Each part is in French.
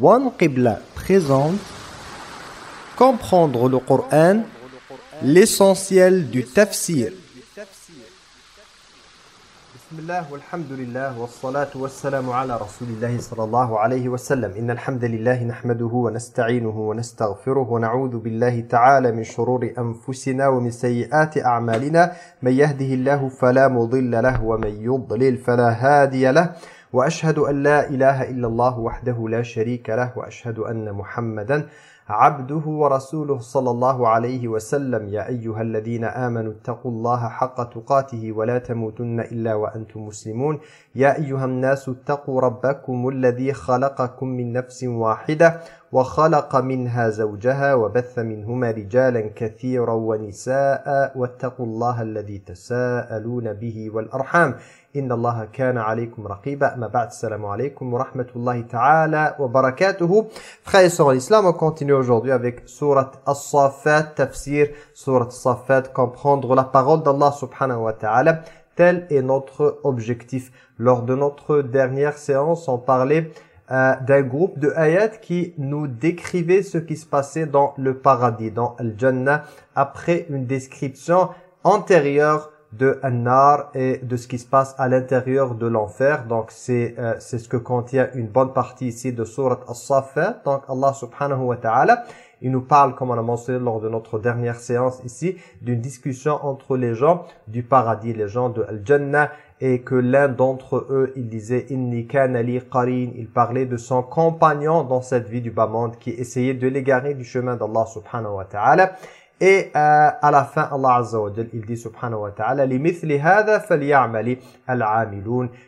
One Qibla présente Comprendre le Coran, l'essentiel du tafsir. Bismillah, walhamdulillah, wassalatu wassalamu ala rasulillahi sallallahu alayhi wa sallam. Inna alhamdulillahi nahmaduhu wa nasta'inuhu wa nastaghfiruhu wa na'udhu billahi ta'ala min shururi anfusina wa min sayyiati a'malina. Man yahdihillahu fala mudilla lahu wa man yudlil fala hadiya lahu. وأشهد أن لا إله إلا الله وحده لا شريك له وأشهد أن محمدا عبده ورسوله صلى الله عليه وسلم. يا أيها الذين آمنوا اتقوا الله حق تقاته ولا تموتن إلا وأنتم مسلمون. يا أيها الناس اتقوا ربكم الذي خلقكم من نفس واحدة وخلق منها زوجها وبث منهما رجالا كثيرا ونساء واتقوا الله الذي تساءلون به والأرحام. إن الله كان عليكم رقيبا. ما بعد السلام عليكم ورحمة الله تعالى وبركاته. خير سورة الإسلام continue aujourd'hui avec سورة الصافات تفسير سورة الصافات comprendre la parole d'Allah subhanahu wa ta'ala. Tel est notre objectif. Lors de notre dernière séance on parlait euh, d'un groupe de ayats qui nous décrivait ce qui se passait dans le paradis, dans Al-Jannah, après une description antérieure de An-Nar et de ce qui se passe à l'intérieur de l'enfer. Donc c'est euh, c'est ce que contient une bonne partie ici de Surat As-Saffat. Donc Allah subhanahu wa ta'ala, il nous parle, comme on a mentionné lors de notre dernière séance ici, d'une discussion entre les gens du paradis, les gens de Al-Jannah, et que l'un d'entre eux, il disait «» il parlait de son compagnon dans cette vie du bas-monde qui essayait de l'égarer du chemin d'Allah subhanahu wa ta'ala. Et euh, à la fin, Allah Azza wa Jal, il dit subhanahu wa ta'ala,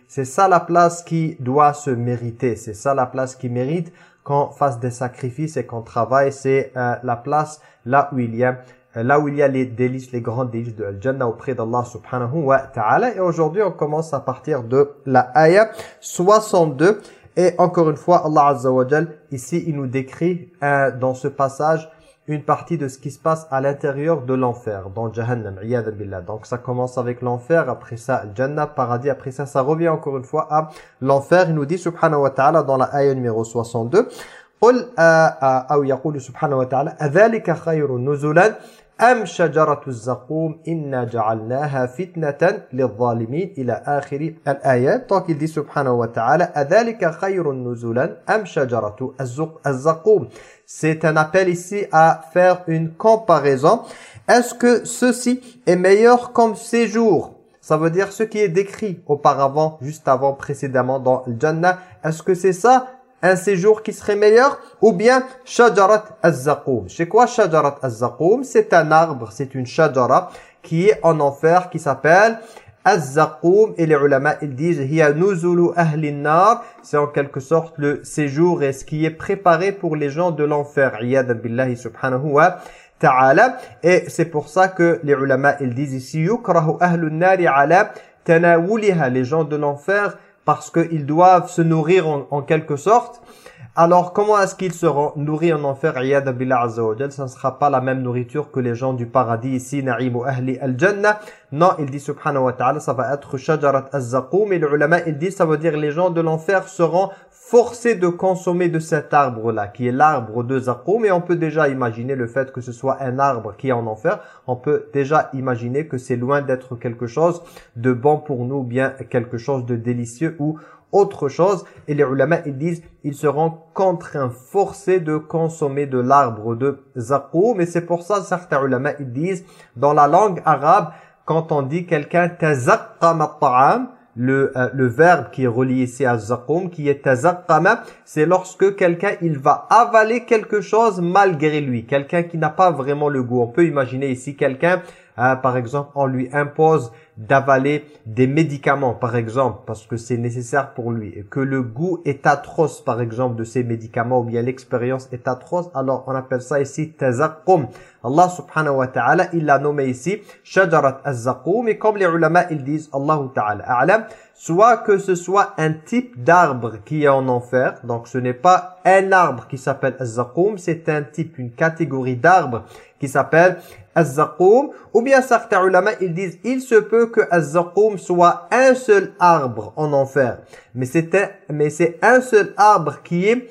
C'est ça la place qui doit se mériter. C'est ça la place qui mérite qu'on fasse des sacrifices et qu'on travaille. C'est euh, la place là où il y a là où il y a les délices, les grands délices de Al-Jannah auprès d'Allah subhanahu wa ta'ala. Et aujourd'hui, on commence à partir de la ayah 62. Et encore une fois, Allah Azza wa Jal, ici, il nous décrit euh, dans ce passage une partie de ce qui se passe à l'intérieur de l'enfer, dans Jahannam, billah. Donc ça commence avec l'enfer, après ça Jannah, paradis, après ça ça revient encore une fois à l'enfer. Il nous dit subhanahu wa ta'ala dans la ayah numéro 62, قل أو يقول سبحانه وتعالى أذلك خير نزلا Am shajaratu zaqoum inna ja'alnaha fitnatan lizzalimin ila akhiri al-ayat. Donc il dit subhanahu wa ta'ala Adhalika khayrun am. C'est un appel ici à faire une comparaison. Est-ce que ceci est meilleur comme séjour? Ça veut dire ce qui est décrit auparavant, juste avant, précédemment dans le Jannah. Est-ce que c'est ça un séjour qui serait meilleur ou bien shajarat az-zaqoum. C'est quoi shajarat az-zaqoum C'est un arbre, c'est une shajara qui est en enfer qui s'appelle az-zaqoum et les ulama ils disent hiya nuzulu ahli nar c'est en quelque sorte le séjour et ce qui est préparé pour les gens de l'enfer. Iyad billahi subhanahu wa ta'ala et c'est pour ça que les ulama ils disent ici yukrahu ahlu nari ala tanawuliha les gens de l'enfer parce qu'ils doivent se nourrir en, quelque sorte. Alors, comment est-ce qu'ils seront nourris en enfer Iyad billah azza wa Ça ne sera pas la même nourriture que les gens du paradis ici, na'imu ahli al-jannah. Non, il dit subhanahu wa ta'ala, ça va être shajarat az-zaqoum. Et le ulama, il dit, ça veut dire les gens de l'enfer seront forcés de consommer de cet arbre-là, qui est l'arbre de Zaqoum. Et on peut déjà imaginer le fait que ce soit un arbre qui est en enfer. On peut déjà imaginer que c'est loin d'être quelque chose de bon pour nous, bien quelque chose de délicieux ou autre chose. Et les ulama, ils disent, ils seront contraints, forcés de consommer de l'arbre de Zaqoum. Et c'est pour ça, certains ulama, ils disent, dans la langue arabe, quand on dit quelqu'un le, euh, le verbe qui est relié ici à zaqum, qui est tazaqqama, c'est lorsque quelqu'un il va avaler quelque chose malgré lui, quelqu'un qui n'a pas vraiment le goût. On peut imaginer ici quelqu'un, euh, par exemple, on lui impose d'avaler des médicaments, par exemple, parce que c'est nécessaire pour lui, et que le goût est atroce, par exemple, de ces médicaments, ou bien l'expérience est atroce, alors on appelle ça ici tazaqqum. Allah subhanahu wa ta'ala, il l'a nommé ici shajarat az-zaqum, et comme les ulama, ils disent, Allah ta'ala a'lam, soit que ce soit un type d'arbre qui est en enfer, donc ce n'est pas un arbre qui s'appelle az-zaqum, c'est un type, une catégorie d'arbres qui s'appelle Ou bien certains ulama, ils disent, il se peut que Az-Zaqoum soit un seul arbre en enfer. Mais c'est un, seul arbre qui est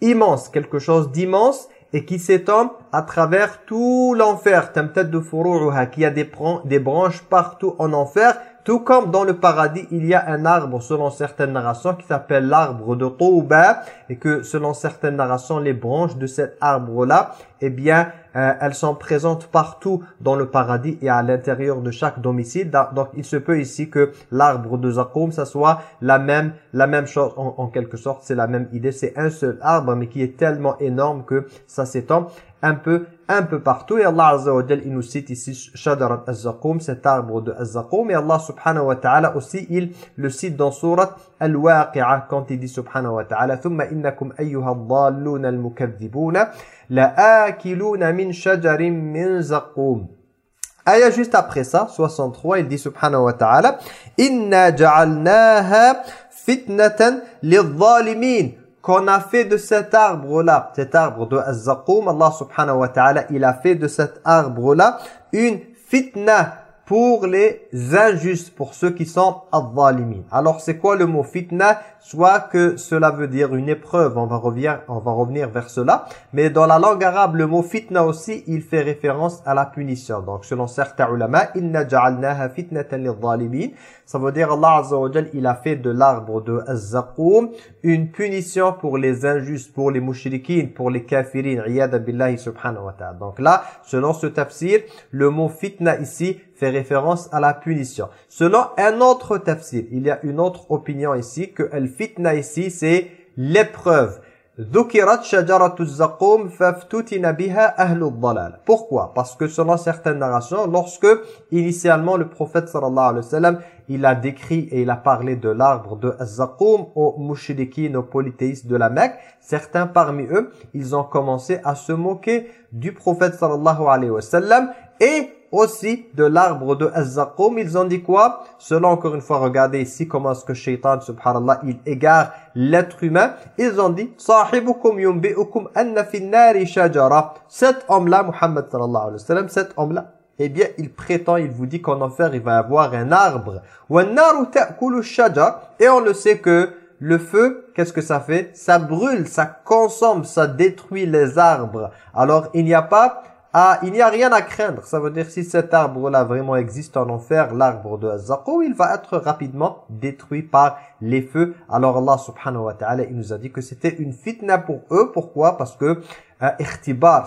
immense, quelque chose d'immense et qui s'étend à travers tout l'enfer. Qui a des, des branches partout en enfer. Tout comme dans le paradis, il y a un arbre selon certaines narrations qui s'appelle l'arbre de Touba et que selon certaines narrations, les branches de cet arbre-là, eh bien, euh, elles sont présentes partout dans le paradis et à l'intérieur de chaque domicile. Donc, il se peut ici que l'arbre de Zakoum, ça soit la même, la même chose en, en quelque sorte. C'est la même idée. C'est un seul arbre, mais qui est tellement énorme que ça s'étend un peu un peu partout et Allah Azza wa Jal il nous cite ici Shadarat Az-Zaqum cet arbre de Az-Zaqum et Allah subhanahu wa ta'ala aussi il le cite dans surat Al-Waqi'ah quand il dit subhanahu wa ta'ala ثم إنكم أيها الضالون المكذبون لآكلون من شجر من زقوم Aya juste après ça, 63, il dit subhanahu wa ta'ala Inna ja'alnaha fitnatan lidh-dhalimin qu'on a fait de cet arbre-là, cet arbre de Az-Zaqum, Allah subhanahu wa ta'ala, il a fait de cet arbre-là une fitna, pour les injustes, pour ceux qui sont al Alors c'est quoi le mot fitna? Soit que cela veut dire une épreuve, on va, revenir, on va revenir vers cela. Mais dans la langue arabe, le mot fitna aussi, il fait référence à la punition. Donc selon certains ulama, inna ja'alnaha fitnatan lil Ça veut dire Allah Azza wa il a fait de l'arbre de Az-Zaqum une punition pour les injustes, pour les mouchriquines, pour les kafirin, iyada billahi subhanahu wa ta'ala. Donc là, selon ce tafsir, le mot fitna ici fait référence à la punition. Selon un autre tafsir, il y a une autre opinion ici que el fitna ici c'est l'épreuve. Pourquoi? Parce que selon certaines narrations, lorsque initialement le prophète sallallahu alayhi wa sallam, il a décrit et il a parlé de l'arbre de Zaqum aux mushrikin, aux polythéistes de la Mecque, certains parmi eux, ils ont commencé à se moquer du prophète sallallahu alayhi wa sallam et aussi de l'arbre de Az-Zaqum. Ils ont dit quoi? Selon encore une fois, regardez ici comment est-ce que Shaitan, subhanallah, il égare l'être humain. Ils ont dit Sahibukum shajara. Cet homme-là, Muhammad sallallahu alayhi wa sallam, cet homme-là, eh bien, il prétend, il vous dit qu'en enfer, il va y avoir un arbre. Et on le sait que le feu, qu'est-ce que ça fait? Ça brûle, ça consomme, ça détruit les arbres. Alors, il n'y a pas ah, il n'y a rien à craindre. Ça veut dire si cet arbre-là vraiment existe en enfer, l'arbre de Zaqou, il va être rapidement détruit par les feux. Alors Allah subhanahu wa ta'ala, il nous a dit que c'était une fitna pour eux. Pourquoi? Parce que un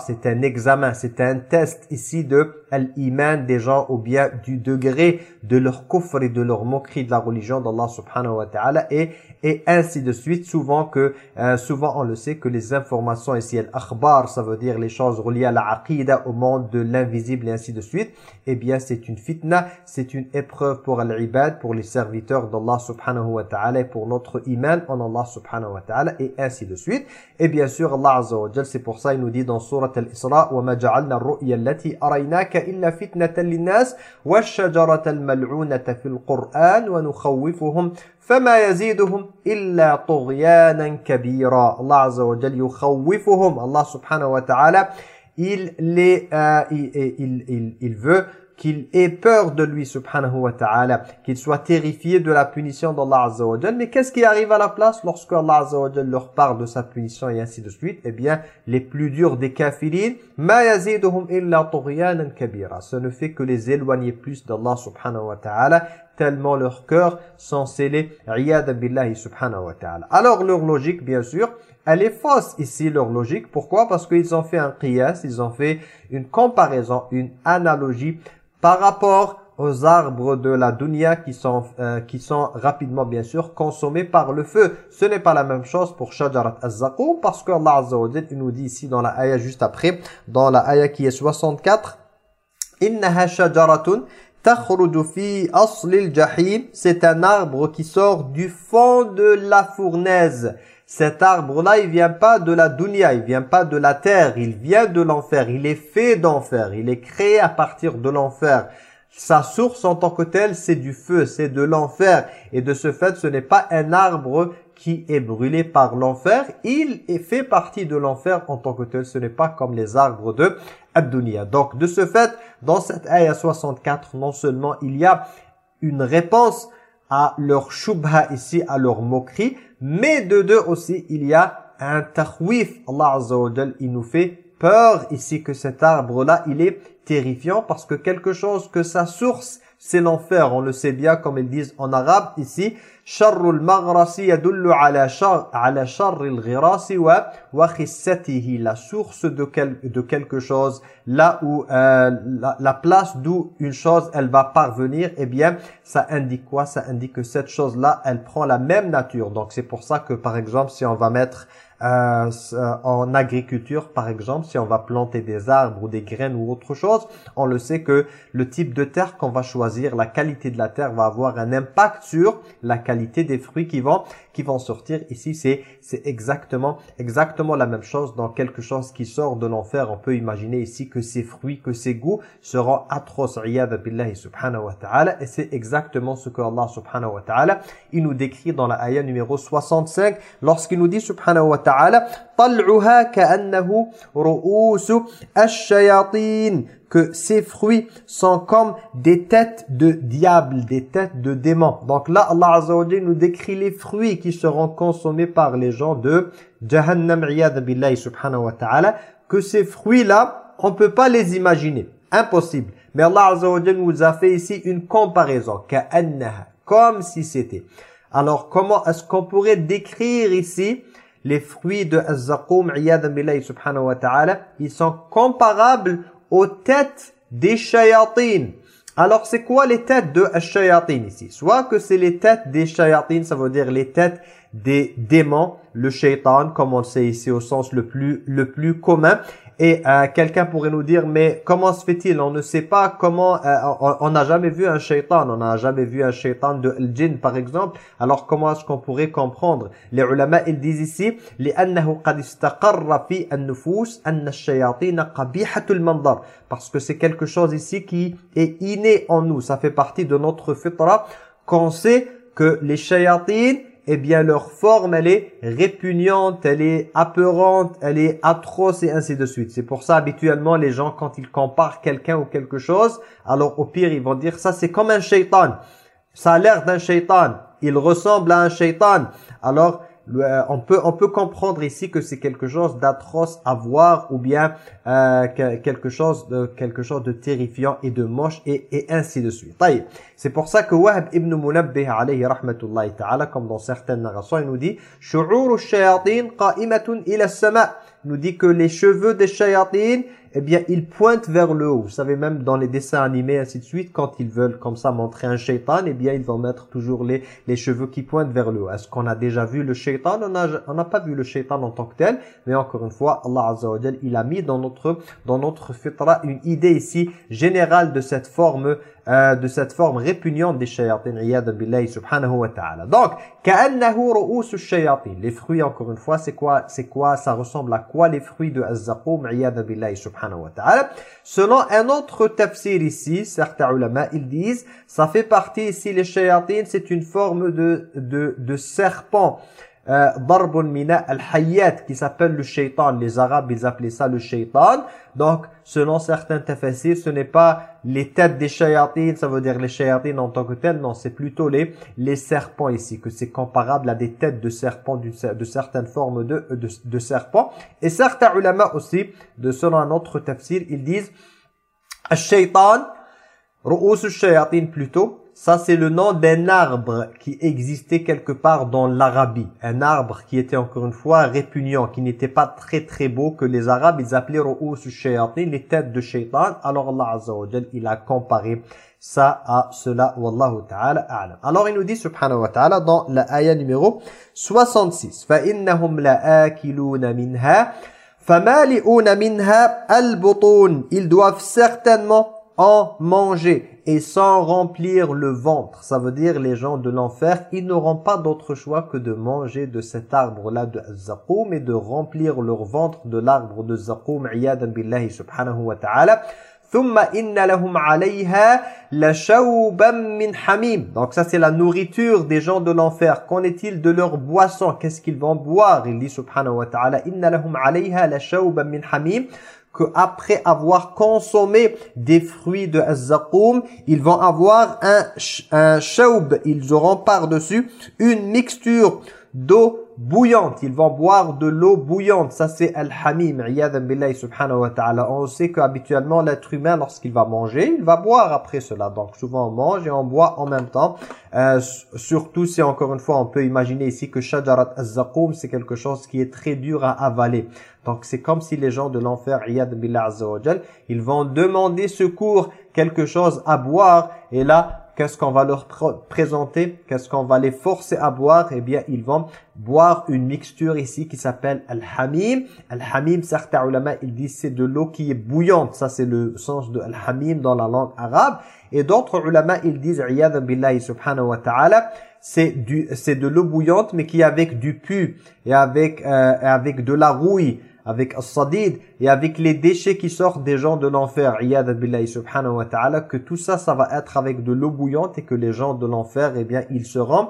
c'est un examen, c'est un test ici de l'iman des gens ou bien du degré de leur kufr et de leur moquerie de la religion d'Allah subhanahu wa ta'ala et, et ainsi de suite. Souvent que euh, souvent on le sait que les informations ici, al-akhbar, ça veut dire les choses reliées à la aqidah, au monde de l'invisible et ainsi de suite. Eh bien c'est une fitna, c'est une épreuve pour l'ibad, pour les serviteurs d'Allah subhanahu wa ta'ala et pour notre iman en Allah subhanahu wa ta'ala et ainsi de suite. Et bien sûr Allah azza wa c'est pour ça il nous dit dans sourate al-Isra وَمَا جَعَلْنَا الرُّؤْيَا الَّتِي أَرَيْنَاكَ إِلَّا فِتْنَةً لِلنَّاسِ وَالشَّجَرَةَ الْمَلْعُونَةَ فِي الْقُرْآنِ وَنُخَوِّفُهُم فما يزيدهم إلا طغيانا كبيرا. الله عز وجل يخوفهم. الله سبحانه وتعالى il les euh, il, il, il, il veut qu'il ait peur de lui, subhanahu wa ta'ala, qu'il soit terrifié de la punition d'Allah Azza Mais qu'est-ce qui arrive à la place lorsque Allah leur parle de sa punition et ainsi de suite? Eh bien, les plus durs des kafirin, ma yaziduhum illa tughyanan kabira. Ce ne fait que les éloigner plus d'Allah subhanahu wa ta'ala, tellement leurs cœurs sont scellés, billahi subhanahu wa ta'ala. Alors leur logique, bien sûr, elle est fausse ici, leur logique. Pourquoi? Parce qu'ils ont fait un qiyas, ils ont fait une comparaison, une analogie par rapport aux arbres de la dunya qui sont, euh, qui sont rapidement bien sûr consommés par le feu. Ce n'est pas la même chose pour shajarat az-zaqum parce que Allah Azza wa nous dit ici dans la ayah juste après, dans la ayah qui est 64, Innaha shajaratun takhruju fi aslil jahim. C'est un arbre qui sort du fond de la fournaise. Cet arbre-là, il vient pas de la dunya, il vient pas de la terre, il vient de l'enfer, il est fait d'enfer, il est créé à partir de l'enfer. Sa source en tant que telle, c'est du feu, c'est de l'enfer. Et de ce fait, ce n'est pas un arbre qui est brûlé par l'enfer. Il fait partie de l'enfer en tant que tel. Ce n'est pas comme les arbres de Abdunia. Donc, de ce fait, dans cette ayah 64, non seulement il y a une réponse à leur shubha ici, à leur moquerie, mais de deux aussi, il y a un takhwif. Allah Azza wa il nous fait peur ici que cet arbre-là, il est terrifiant parce que quelque chose que sa source, c'est l'enfer. On le sait bien comme ils disent en arabe ici. Maghrasi yadullu la source de quel, de quelque chose là où euh, la, la, place d'où une chose elle va parvenir eh bien ça indique quoi? Ça indique que cette chose là elle prend la même nature donc c'est pour ça que par exemple si on va mettre euh, euh, en agriculture, par exemple, si on va planter des arbres ou des graines ou autre chose, on le sait que le type de terre qu'on va choisir, la qualité de la terre va avoir un impact sur la qualité des fruits qui vont qui vont sortir. Ici, c'est c'est exactement exactement la même chose dans quelque chose qui sort de l'enfer. On peut imaginer ici que ces fruits, que ces goûts seront atroces. billahi subhanahu wa ta'ala. Et c'est exactement ce que Allah subhanahu wa ta'ala il nous décrit dans la ayah numéro 65 lorsqu'il nous dit subhanahu wa ta'ala طلعها كأنه رؤوس الشياطين que ces fruits sont comme des têtes de diable, des têtes de démons. Donc là, Allah Azza wa nous décrit les fruits qui seront consommés par les gens de Jahannam, billahi subhanahu wa ta'ala, que ces fruits-là, on peut pas les imaginer. Impossible. Mais Allah Azza wa nous a fait ici une comparaison, comme si c'était. Alors, comment est-ce qu'on pourrait décrire ici les fruits de billahi subhanahu wa ta'ala Ils sont comparables aux têtes des shayatines. Alors, c'est quoi les têtes de shayatin ici? Soit que c'est les têtes des shayatines, ça veut dire les têtes des démons, le shaitan, comme on sait ici au sens le plus, le plus commun. Et euh, quelqu'un pourrait nous dire, mais comment se fait-il? On ne sait pas comment, euh, on n'a jamais vu un shaitan, on n'a jamais vu un shaitan de djinn par exemple. Alors comment est-ce qu'on pourrait comprendre? Les ulama, ils disent ici, Parce que c'est quelque chose ici qui est inné en nous, ça fait partie de notre fitra, qu'on sait que les shayatines, eh bien leur forme, elle est répugnante, elle est apeurante, elle est atroce et ainsi de suite. C'est pour ça, habituellement, les gens, quand ils comparent quelqu'un ou quelque chose, alors au pire, ils vont dire, ça c'est comme un shaitan. Ça a l'air d'un shaitan. Il ressemble à un shaitan. Alors, euh, on peut on peut comprendre ici que c'est quelque chose d'atroce à voir ou bien euh, quelque chose de quelque chose de terrifiant et de moche et, et ainsi de suite. C'est pour ça que Wahb ibn Munabbih alayhi rahmatullahi ta'ala comme dans certaines narrations il nous dit nous dit que les cheveux des shayatin eh bien, ils pointent vers le haut. Vous savez, même dans les dessins animés, ainsi de suite, quand ils veulent comme ça montrer un shaitan, eh bien, ils vont mettre toujours les, les cheveux qui pointent vers le haut. Est-ce qu'on a déjà vu le shaitan? On n'a pas vu le shaitan en tant que tel, mais encore une fois, Allah Azza il a mis dans notre, dans notre fitra une idée ici générale de cette forme euh, de cette forme répugnante des shayatin, billahi subhanahu wa ta'ala. Donc, ka'annahu ru'usu shayatin. Les fruits, encore une fois, c'est quoi C'est quoi Ça ressemble à quoi les fruits de az-zaqum, billahi subhanahu Selon un autre tafsir ici, certains ulama, ils disent, ça fait partie ici, les shayatin, c'est une forme de, de, de serpent. Euh, darbun mina al-hayyat qui s'appelle le shaitan. Les arabes, ils appelaient ça le shaitan. Donc, selon certains tafsirs, ce n'est pas les têtes des shayatines, ça veut dire les shayatines en tant que telles. Non, c'est plutôt les, les serpents ici, que c'est comparable à des têtes de serpents, de certaines formes de, de, de serpents. Et certains ulama aussi, de selon un autre tafsir, ils disent al-shaytan, ru'us al-shayatin plutôt, ça, c'est le nom d'un arbre qui existait quelque part dans l'Arabie. Un arbre qui était encore une fois répugnant, qui n'était pas très très beau, que les Arabes, ils appelaient Ru'us shayatin, les têtes de shaitan. Alors Allah Azza wa il a comparé ça à cela. Wallahu ta'ala a'lam. Alors il nous dit, subhanahu wa ta'ala, dans la ayah numéro 66, فَإِنَّهُمْ لَآكِلُونَ مِنْهَا فَمَالِئُونَ مِنْهَا الْبُطُونَ Ils doivent certainement en manger et sans remplir le ventre. Ça veut dire les gens de l'enfer, ils n'auront pas d'autre choix que de manger de cet arbre-là de Zakoum et de remplir leur ventre de l'arbre de Zakoum, iyadan billahi subhanahu wa ta'ala. Donc ça c'est la nourriture des gens de l'enfer. Qu'en est-il de leur boisson? Qu'est-ce qu'ils vont boire? Il dit subhanahu wa ta'ala, que après avoir consommé des fruits de zakoum, ils vont avoir un, un ils auront par-dessus une mixture d'eau bouillante. Ils vont boire de l'eau bouillante. Ça, c'est al-hamim. billahi subhanahu wa ta'ala. On sait qu'habituellement, l'être humain, lorsqu'il va manger, il va boire après cela. Donc, souvent, on mange et on boit en même temps. Euh, surtout si, encore une fois, on peut imaginer ici que shajarat az-zaqoum, c'est quelque chose qui est très dur à avaler. Donc, c'est comme si les gens de l'enfer, iyad billah ils vont demander secours, quelque chose à boire. Et là, qu'est-ce qu'on va leur présenter? Qu'est-ce qu'on va les forcer à boire? Eh bien, ils vont boire une mixture ici qui s'appelle al-hamim. Al-hamim, certains ulama, ils disent c'est de l'eau qui est bouillante. Ça, c'est le sens de al-hamim dans la langue arabe. Et d'autres ulama, ils disent, billahi subhanahu wa ta'ala, c'est de l'eau bouillante mais qui est avec du pu et avec euh, avec de la rouille avec as-sadid et avec les déchets qui sortent des gens de l'enfer, billahi subhanahu wa ta'ala, que tout ça, ça va être avec de l'eau bouillante et que les gens de l'enfer, eh bien, ils seront,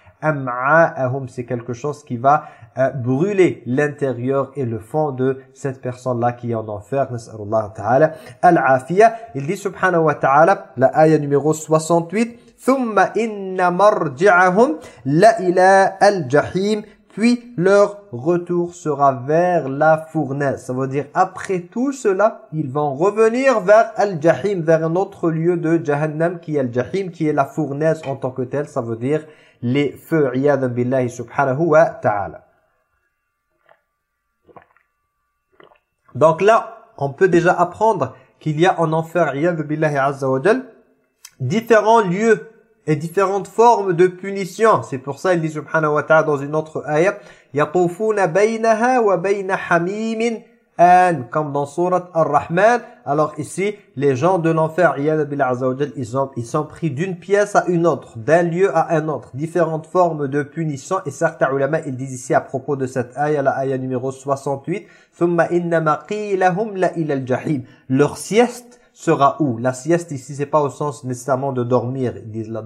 faqatta'a c'est quelque chose qui va euh, brûler l'intérieur et le fond de cette personne-là qui est en enfer. ta'ala al-afiya. Il dit subhanahu wa ta'ala, la ayah numéro 68, ثم إن مرجعهم لإلى الجحيم puis leur retour sera vers la fournaise. Ça veut dire après tout cela, ils vont revenir vers Al-Jahim, vers un autre lieu de Jahannam qui est Al-Jahim, qui est la fournaise en tant que telle. Ça veut dire les feux, billahi subhanahu wa ta'ala. Donc là, on peut déjà apprendre qu'il y a en enfer, billahi azza wa différents lieux et différentes formes de punition. C'est pour ça il dit subhanahu wa ta'ala dans une autre ayah wa bayna comme dans sourate Ar-Rahman. Alors ici, les gens de l'enfer, ils sont, ils sont pris d'une pièce à une autre, d'un lieu à un autre, différentes formes de punition et certains ulama ils disent ici à propos de cette ayah, la ayah numéro 68. Leur sieste sera où? La sieste ici, c'est pas au sens nécessairement de dormir.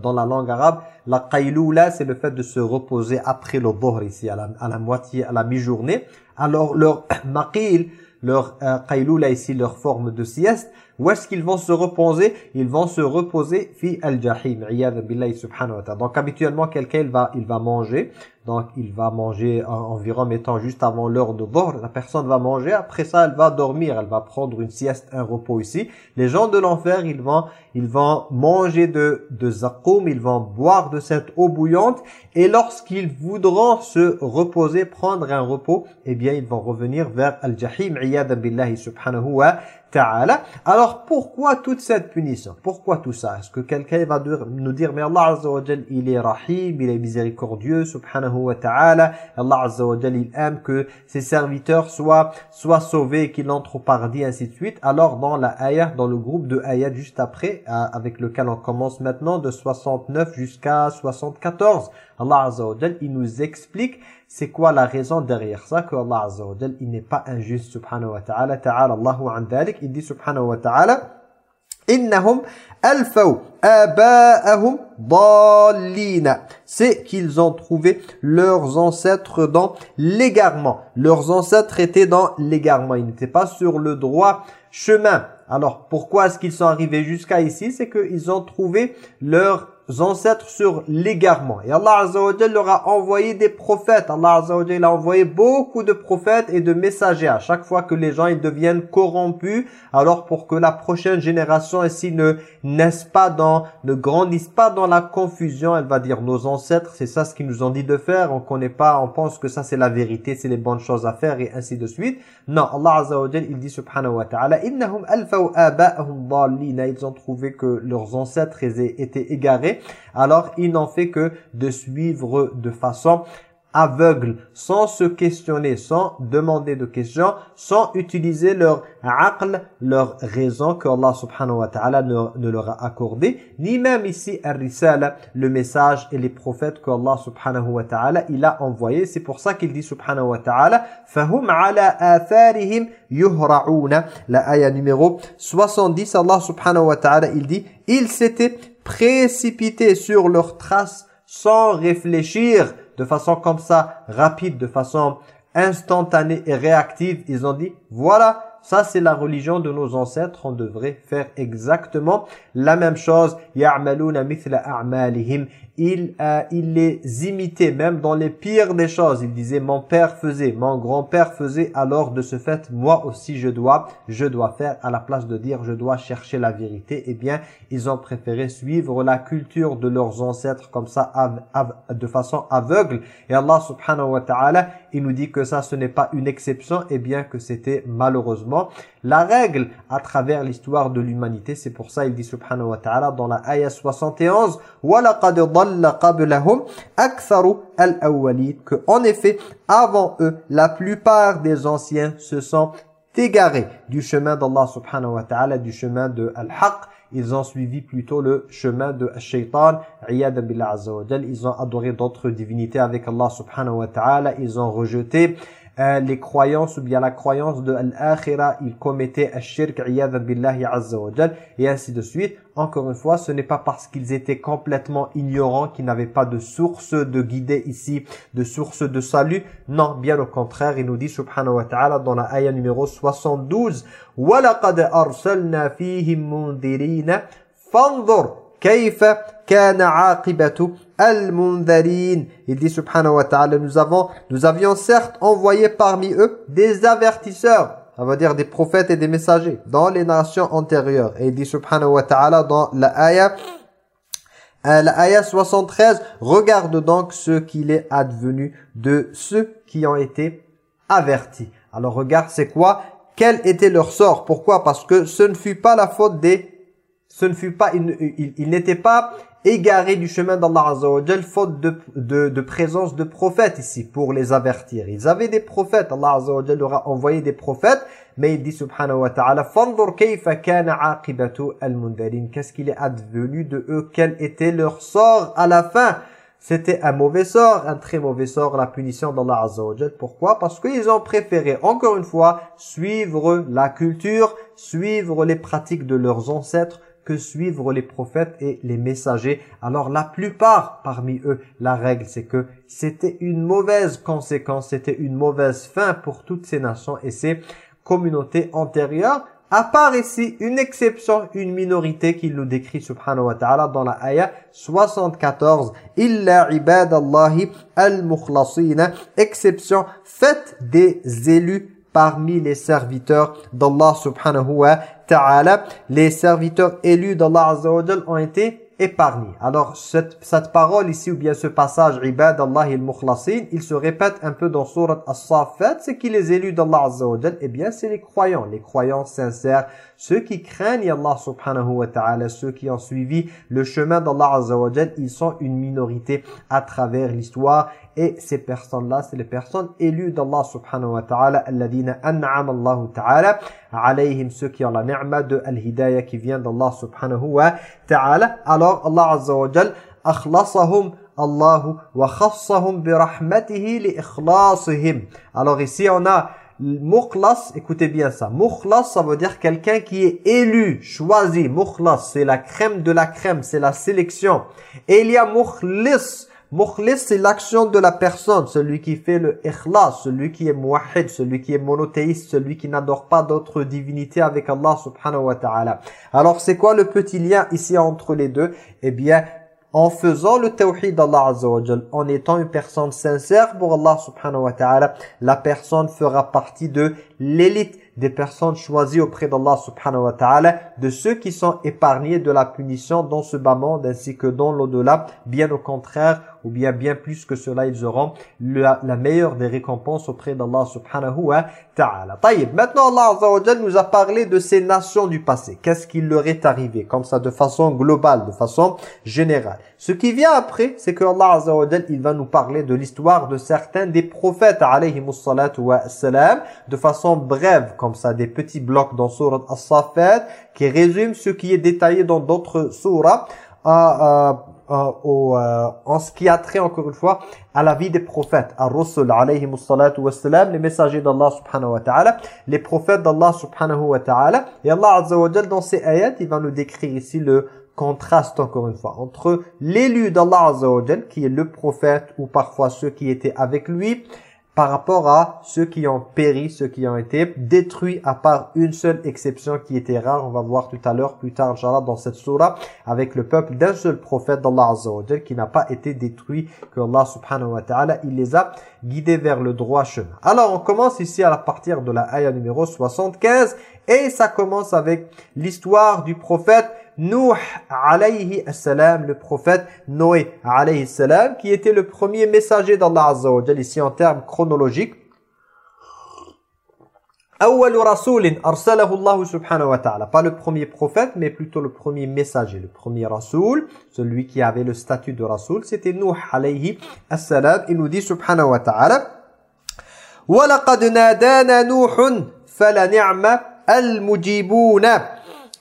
Dans la langue arabe, la qayloula, c'est le fait de se reposer après le dhuhr ici, à la, à la moitié, à la mi-journée. Alors leur maqil, leur euh, ici, leur forme de sieste, où est-ce qu'ils vont se reposer? Ils vont se reposer fi al-jahim, subhanahu wa ta'ala. Donc habituellement, quelqu'un il va, il va manger, donc il va manger environ, mettant juste avant l'heure de bord, la personne va manger, après ça elle va dormir, elle va prendre une sieste, un repos ici. Les gens de l'enfer, ils vont, ils vont manger de, de zakoum, ils vont boire de cette eau bouillante, et lorsqu'ils voudront se reposer, prendre un repos, eh bien ils vont revenir vers al-jahim, billahi subhanahu wa alors pourquoi toute cette punition? Pourquoi tout ça? Est-ce que quelqu'un va nous dire mais Allah Azza wa il est rahim, il est miséricordieux subhanahu wa ta'ala. Allah Azza wa il aime que ses serviteurs soient soient sauvés, qu'ils entrent au paradis ainsi de suite. Alors dans la ayah, dans le groupe de ayat juste après euh, avec lequel on commence maintenant de 69 jusqu'à 74, Allah Azza wa il nous explique c'est quoi la raison derrière ça que Allah Azza wa il n'est pas injuste subhanahu wa ta'ala ta'ala Allahu an il dit subhanahu wa ta'ala innahum c'est qu'ils ont trouvé leurs ancêtres dans l'égarement. Leurs ancêtres étaient dans l'égarement. Ils n'étaient pas sur le droit chemin. Alors pourquoi est-ce qu'ils sont arrivés jusqu'à ici? C'est qu'ils ont trouvé leurs ancêtres sur l'égarement. Et Allah Azza leur a envoyé des prophètes. Allah Azza wa a envoyé beaucoup de prophètes et de messagers. À chaque fois que les gens ils deviennent corrompus, alors pour que la prochaine génération ici ne naisse pas dans, ne grandisse pas dans la confusion, elle va dire nos ancêtres, c'est ça ce qu'ils nous ont dit de faire. On connaît pas, on pense que ça c'est la vérité, c'est les bonnes choses à faire et ainsi de suite. Non, Allah Azza il dit subhanahu wa ta'ala, Ils ont trouvé que leurs ancêtres étaient égarés alors il n'en fait que de suivre de façon aveugle, sans se questionner, sans demander de questions, sans utiliser leur aql, leur raison que Allah subhanahu wa ta'ala ne, leur a accordé, ni même ici risala le message et les prophètes que Allah subhanahu wa ta'ala il a envoyé. C'est pour ça qu'il dit subhanahu wa ta'ala فَهُمْ عَلَى آثَارِهِمْ يُهْرَعُونَ La ayah numéro 70, Allah subhanahu wa ta'ala il dit « Ils s'étaient précipiter sur leurs traces sans réfléchir de façon comme ça, rapide, de façon instantanée et réactive. Ils ont dit, voilà, ça, c'est la religion de nos ancêtres. On devrait faire exactement la même chose. Il, les imitait même dans les pires des choses. Il disait, mon père faisait, mon grand-père faisait, alors de ce fait, moi aussi je dois, je dois faire, à la place de dire, je dois chercher la vérité. Eh bien, ils ont préféré suivre la culture de leurs ancêtres comme ça, de façon aveugle. Et Allah subhanahu wa ta'ala, il nous dit que ça, ce n'est pas une exception, et bien que c'était malheureusement la règle à travers l'histoire de l'humanité. C'est pour ça, il dit subhanahu wa ta'ala dans la ayah 71, وَلَقَدْ ضَلَّ قَبْلَهُمْ أَكْثَرُ الْأَوَّلِينَ Que en effet, avant eux, la plupart des anciens se sont égarés du chemin d'Allah subhanahu wa ta'ala, du chemin de Al-Haqq, ils ont suivi plutôt le chemin de Shaitan, Ils ont adoré d'autres divinités avec Allah subhanahu wa ta'ala. Ils ont rejeté euh, les croyances ou bien la croyance de l'akhira, ils commettaient shirk billahi azza wa et ainsi de suite. Encore une fois, ce n'est pas parce qu'ils étaient complètement ignorants, qu'ils n'avaient pas de source de guider ici, de source de salut. Non, bien au contraire, il nous dit subhanahu wa ta'ala dans la ayah numéro 72 وَلَقَدْ أَرْسَلْنَا فِيهِمْ مُنذِرِينَ فَانظُرْ كَيْفَ كَانَ عَاقِبَةُ al-mundharin. Il dit subhanahu wa ta'ala, nous avons, nous avions certes envoyé parmi eux des avertisseurs, ça veut dire des prophètes et des messagers dans les nations antérieures. Et il dit subhanahu wa ta'ala dans la ayah euh, la ayah 73, regarde donc ce qu'il est advenu de ceux qui ont été avertis. Alors regarde, c'est quoi Quel était leur sort Pourquoi Parce que ce ne fut pas la faute des... ce ne fut pas, il, il, il n'était pas égaré du chemin d'Allah Azza faute de, de, présence de prophètes ici pour les avertir. Ils avaient des prophètes, Allah Azza leur a envoyé des prophètes, mais il dit subhanahu wa ta'ala al Qu'est-ce qu'il est advenu de eux? Quel était leur sort à la fin? C'était un mauvais sort, un très mauvais sort, la punition d'Allah Azza Pourquoi? Parce qu'ils ont préféré, encore une fois, suivre la culture, suivre les pratiques de leurs ancêtres, que suivre les prophètes et les messagers. Alors la plupart parmi eux, la règle c'est que c'était une mauvaise conséquence, c'était une mauvaise fin pour toutes ces nations et ces communautés antérieures. À part ici, une exception, une minorité qu'il nous décrit subhanahu wa ta'ala dans la ayah 74. Illa ibadallahi al-mukhlasina. Exception faite des élus parmi les serviteurs d'Allah subhanahu wa ta'ala. Les serviteurs élus d'Allah azza wa ont été épargnés. Alors cette, cette parole ici ou bien ce passage ibad Allah il-mukhlasin, il se répète un peu dans surat As-Saffat, c'est qui les élus d'Allah azza wa Eh bien c'est les croyants, les croyants sincères, ceux qui craignent Allah subhanahu wa ta'ala, ceux qui ont suivi le chemin d'Allah azza wa ils sont une minorité à travers l'histoire et ces personnes-là, c'est les personnes élues d'Allah subhanahu wa ta'ala, alladhina an'am Allah ta'ala, alayhim, ceux qui ont la ni'ma de al-hidayah qui vient d'Allah subhanahu wa ta'ala. Alors Allah azza wa jal, akhlasahum Allah wa khassahum bi rahmatihi li ikhlasihim. Alors ici on a Mukhlas, écoutez bien ça. Mukhlas, ça veut dire quelqu'un qui est élu, choisi. Mukhlas, c'est la crème de la crème, c'est la sélection. Et il y a mukhlis, Mukhlis, c'est l'action de la personne, celui qui fait le ikhlas, celui qui est muwahid, celui qui est monothéiste, celui qui n'adore pas d'autres divinités avec Allah subhanahu wa ta'ala. Alors, c'est quoi le petit lien ici entre les deux? Eh bien, en faisant le tawhid d'Allah Azza en étant une personne sincère pour Allah subhanahu wa ta'ala, la personne fera partie de l'élite des personnes choisies auprès d'Allah subhanahu wa ta'ala, de ceux qui sont épargnés de la punition dans ce bas monde ainsi que dans l'au-delà. Bien au contraire, ou bien bien plus que cela, ils auront la, meilleure des récompenses auprès d'Allah subhanahu wa ta'ala. Maintenant, Allah Azza nous a parlé de ces nations du passé. Qu'est-ce qui leur est arrivé? Comme ça, de façon globale, de façon générale. Ce qui vient après, c'est que Allah Azza il va nous parler de l'histoire de certains des prophètes, wa salam, de façon brève, comme ça, des petits blocs dans Surat As-Safat, qui résument ce qui est détaillé dans d'autres surahs. Euh, euh, euh, en ce qui a trait encore une fois à la vie des prophètes, ar-rusul alayhi wassalam, les messagers d'Allah subhanahu wa ta'ala, les prophètes d'Allah subhanahu wa ta'ala. Et Allah azza dans ces ayats, il va nous décrire ici le contraste encore une fois entre l'élu d'Allah Azza qui est le prophète ou parfois ceux qui étaient avec lui par rapport à ceux qui ont péri, ceux qui ont été détruits à part une seule exception qui était rare. On va voir tout à l'heure, plus tard, Inch'Allah, dans cette surah, avec le peuple d'un seul prophète d'Allah Azza wa qui n'a pas été détruit, que Allah subhanahu wa ta'ala, il les a guidés vers le droit chemin. Alors, on commence ici à partir de la ayah numéro 75, et ça commence avec l'histoire du prophète Nuh alayhi salam, le prophète Noé alayhi salam, qui était le premier messager d'Allah Azza wa ici en termes chronologiques. Pas le premier prophète, mais plutôt le premier messager, le premier rasoul, celui qui avait le statut de rasoul, c'était Nuh alayhi salam. Il nous dit subhanahu wa ta'ala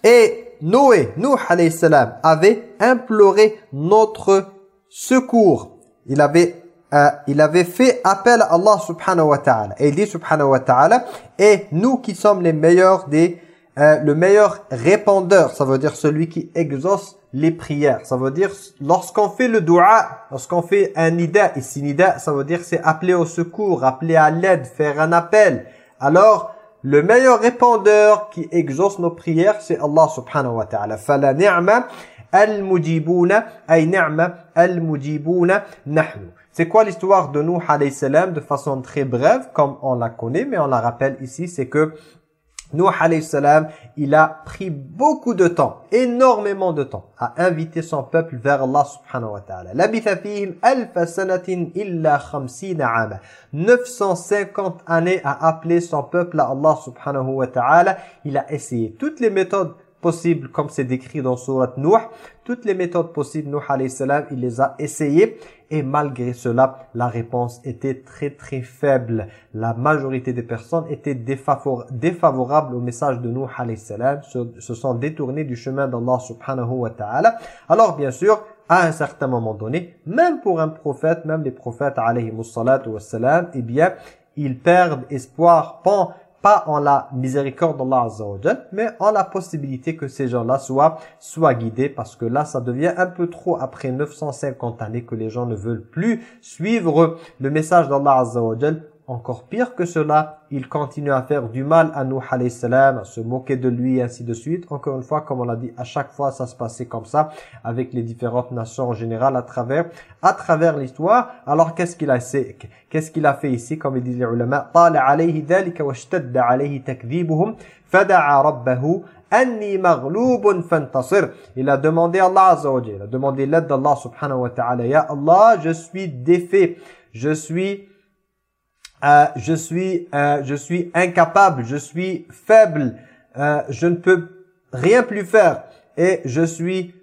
Et Noé, Nuh alayhi salam, avait imploré notre secours. Il avait, euh, il avait fait appel à Allah subhanahu wa ta'ala. Et il dit subhanahu wa ta'ala, et nous qui sommes les meilleurs des, euh, le meilleur répondeur, ça veut dire celui qui exauce les prières. Ça veut dire, lorsqu'on fait le dua, lorsqu'on fait un nida, ici nida, ça veut dire c'est appeler au secours, appeler à l'aide, faire un appel. Alors, le meilleur répondeur qui exauce nos prières, c'est Allah subhanahu wa ta'ala. Fala ni'ma al-mujibuna ay al-mujibuna nahnu. C'est quoi l'histoire de Nuh alayhi salam de façon très brève, comme on la connaît, mais on la rappelle ici, c'est que Nuh alayhi salam, il a pris beaucoup de temps, énormément de temps, à inviter son peuple vers Allah subhanahu wa ta'ala. Fihim alfa sanatin illa khamsina ama. 950 années à appeler son peuple à Allah subhanahu wa ta'ala. Il a essayé toutes les méthodes possibles, comme c'est décrit dans Surat Nuh. Toutes les méthodes possibles, Nuh salam, il les a essayées. Et malgré cela, la réponse était très très faible. La majorité des personnes étaient défavorables au message de Nuh alayhi salam, se, sont détournés du chemin d'Allah subhanahu wa ta'ala. Alors bien sûr, à un certain moment donné, même pour un prophète, même les prophètes alayhi salam, eh bien, ils perdent espoir, pas en la miséricorde d'Allah Azza mais en la possibilité que ces gens-là soient, soient guidés, parce que là, ça devient un peu trop après 950 années que les gens ne veulent plus suivre le message d'Allah Azza encore pire que cela, il continue à faire du mal à Nuh alayhi salam, à se moquer de lui et ainsi de suite. Encore une fois, comme on l'a dit, à chaque fois ça se passait comme ça avec les différentes nations en général à travers à travers l'histoire. Alors qu'est-ce qu'il a qu'est-ce qu'il a fait ici comme il dit les ulama طال عليه ذلك واشتد عليه تكذيبهم فدعا ربه أني مغلوب فانتصر. Il a demandé à Allah Azza wa il a demandé l'aide d'Allah subhanahu wa ta'ala. Ya Allah, je suis défait. Je suis euh, je suis euh, je suis incapable, je suis faible, euh, je ne peux rien plus faire et je suis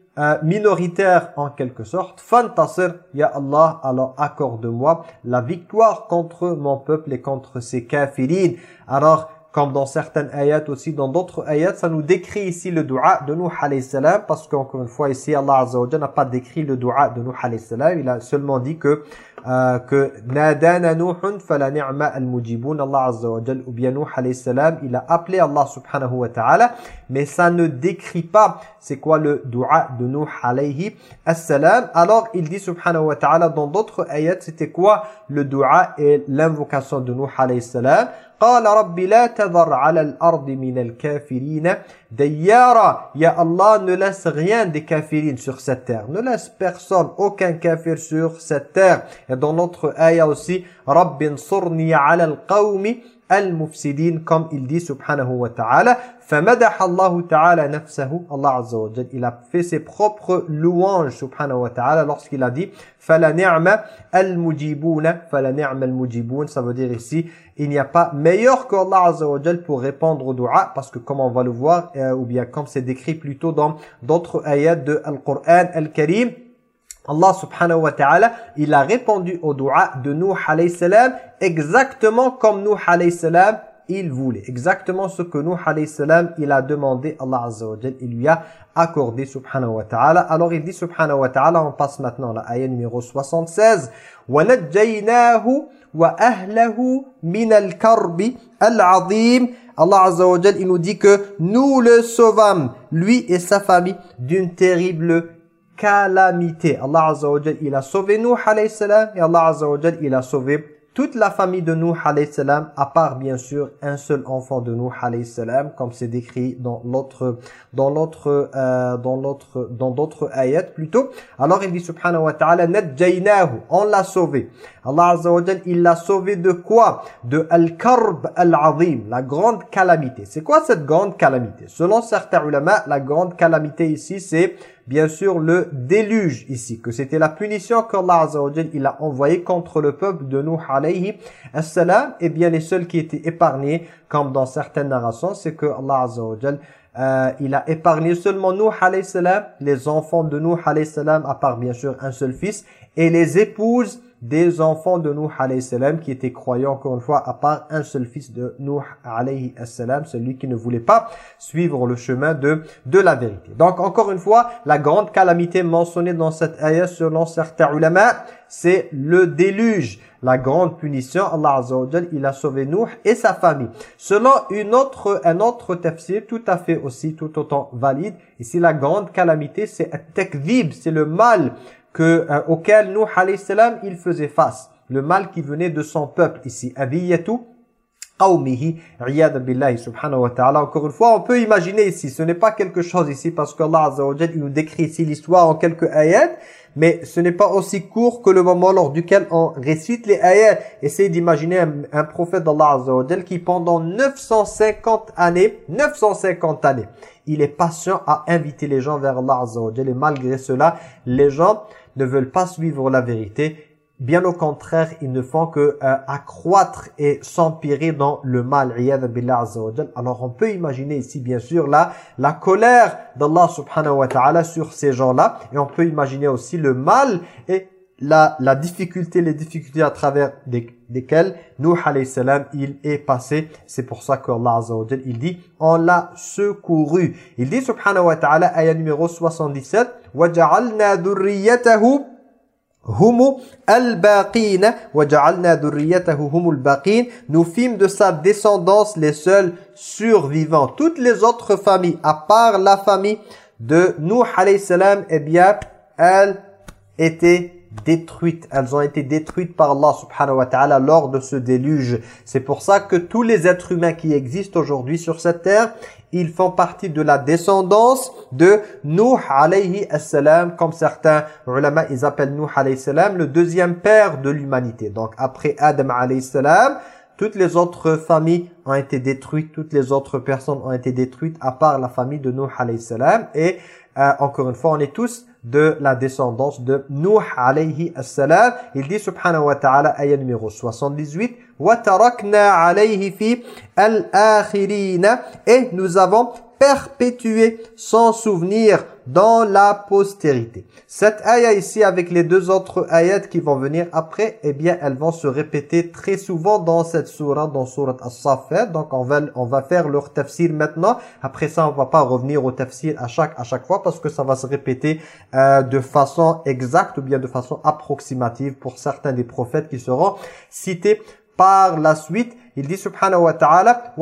minoritaire en quelque sorte. Fantasir, ya Allah, alors accorde-moi la victoire contre mon peuple et contre ses kafirines. Alors comme dans certaines ayats aussi, dans d'autres ayats, ça nous décrit ici le dua de Nuh alayhi salam, parce qu'encore une fois ici, Allah Azza n'a pas décrit le dua de Nuh alayhi salam, il a seulement dit que euh, que nadana nuhun fala ni'ma al-mujibun Allah azza wa jalla ou bien Nuh alayhi salam il a appelé Allah subhanahu wa ta'ala mais ça ne décrit pas c'est quoi le dua de Nuh alayhi salam alors il dit subhanahu wa ta'ala dans d'autres ayats c'était quoi le dua et l'invocation de Nuh alayhi salam قال رب لا تذر على الأرض من الكافرين ديارا. يا الله نلس غيان دي كافرين سوغ ستار نلس بخصون أوكان كافر سوغ ستار دون نطخ آية aussi رب انصرني على القوم المفسدين comme il dit subhanahu wa ta'ala فمدح الله تعالى نفسه Allah azza wa jalla il a fait ses propres louanges subhanahu wa ta'ala lorsqu'il a dit فلا نعم المجيبون فلا نعم المجيبون ça veut dire ici il n'y a pas meilleur que Allah azza wa jalla pour répondre au dua parce que comme on va le voir euh, ou bien comme c'est décrit plutôt dans d'autres ayats de Al-Qur'an Al-Karim Allah subhanahu wa ta'ala, il a répondu au dua de Nuh alayhi salam exactement comme Nuh alayhi salam il voulait. Exactement ce que Nuh alayhi salam il a demandé Allah azza wa jalla, il lui a accordé subhanahu wa ta'ala. Alors il dit subhanahu wa ta'ala, on passe maintenant à la ayah numéro 76. وَنَجَّيْنَاهُ وَأَهْلَهُ مِنَ الْكَرْبِ الْعَظِيمِ Allah Azza wa il nous dit que nous le sauvâmes, lui et sa famille, d'une terrible calamité. Allah Azza wa il a sauvé Nuh alayhi salam et Allah Azza wa il a sauvé toute la famille de Nuh alayhi salam, à part bien sûr un seul enfant de Nuh alayhi salam, comme c'est décrit dans l'autre, dans l'autre, euh, dans l'autre, dans d'autres ayats plutôt. Alors il dit subhanahu wa ta'ala, on l'a sauvé. Allah azza wa il l'a sauvé de quoi? De al-karb al-azim, la grande calamité. C'est quoi cette grande calamité? Selon certains ulama, la grande calamité ici, c'est bien sûr le déluge ici, que c'était la punition qu'Allah Azza il a envoyée contre le peuple de Nuh alayhi salam et bien les seuls qui étaient épargnés, comme dans certaines narrations, c'est que Allah Azza euh, il a épargné seulement Nuh alayhi salam, les enfants de Nuh alayhi salam, à part bien sûr un seul fils, et les épouses des enfants de Nuh alayhi salam qui étaient croyants encore une fois à part un seul fils de Nuh alayhi salam celui qui ne voulait pas suivre le chemin de de la vérité. Donc encore une fois, la grande calamité mentionnée dans cette ayah selon certains ulama, c'est le déluge, la grande punition. Allah Azza wa il a sauvé Nuh et sa famille. Selon une autre un autre tafsir tout à fait aussi tout autant valide, ici la grande calamité c'est un takdhib, c'est le mal que, euh, auquel Nuh il faisait face. Le mal qui venait de son peuple ici. Abiyatu qawmihi billahi subhanahu wa ta'ala. Encore une fois, on peut imaginer ici, ce n'est pas quelque chose ici parce qu'Allah azza wa il nous décrit ici l'histoire en quelques ayats, mais ce n'est pas aussi court que le moment lors duquel on récite les ayats. Essayez d'imaginer un, prophète d'Allah azza wa qui pendant 950 années, 950 années, il est patient à inviter les gens vers Allah azza wa et malgré cela, les gens ne veulent pas suivre la vérité. Bien au contraire, ils ne font que euh, accroître et s'empirer dans le mal. Alors on peut imaginer ici bien sûr là la colère d'Allah subhanahu wa ta'ala sur ces gens-là. Et on peut imaginer aussi le mal et la, la difficulté, les difficultés à travers desquelles Nuh alayhi salam il est passé. C'est pour ça qu'Allah azza wa il dit on l'a secouru. Il dit subhanahu wa ta'ala ayah numéro 77 وَجَعَلْنَا ذُرِّيَّتَهُ Humu al-baqin wa ja'alna dhurriyyatahu humul baqin nous fîmes de sa descendance les seuls survivants toutes les autres familles à part la famille de Nuh alayhi salam eh bien elles étaient détruites. Elles ont été détruites par Allah subhanahu wa ta'ala lors de ce déluge. C'est pour ça que tous les êtres humains qui existent aujourd'hui sur cette terre, ils font partie de la descendance de Nuh alayhi salam, comme certains ulama, ils appellent Nuh alayhi salam le deuxième père de l'humanité. Donc après Adam alayhi salam, toutes les autres familles ont été détruites, toutes les autres personnes ont été détruites à part la famille de Nuh alayhi salam. Et euh, encore une fois, on est tous de la descendance de Nuh alayhi assalam. Il dit subhanahu wa ta'ala ayat numéro 78 Et nous avons perpétué sans souvenir dans la postérité. Cette ayah ici avec les deux autres ayats qui vont venir après, eh bien elles vont se répéter très souvent dans cette sourate, dans sourate As-Safat. Donc on va, on va faire leur tafsir maintenant. Après ça, on va pas revenir au tafsir à chaque, à chaque fois parce que ça va se répéter euh, de façon exacte ou bien de façon approximative pour certains des prophètes qui seront cités par la suite il dit subhanahu wa ta'ala